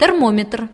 термометр.